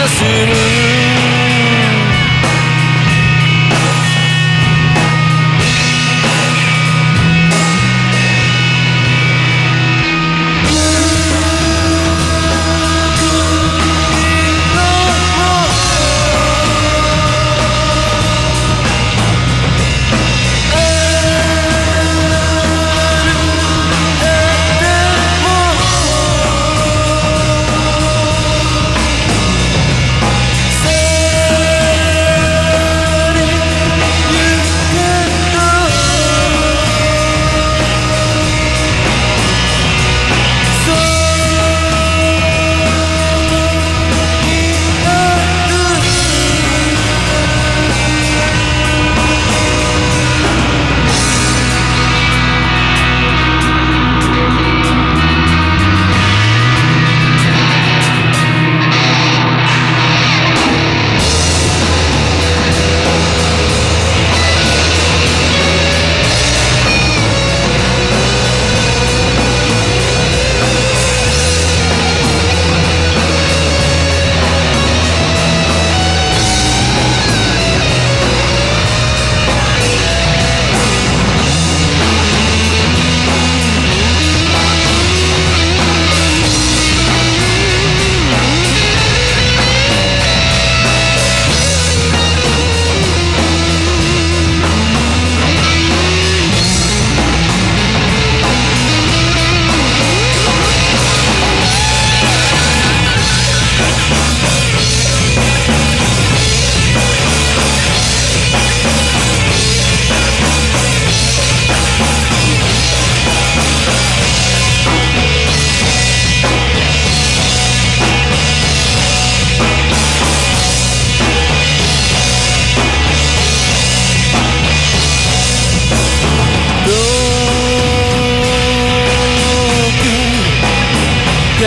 Brasil.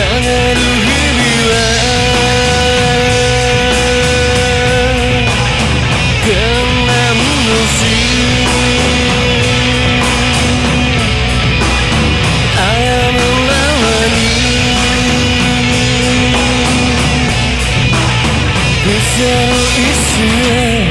ねる日々は天然虫あやむ縄に見せる一瞬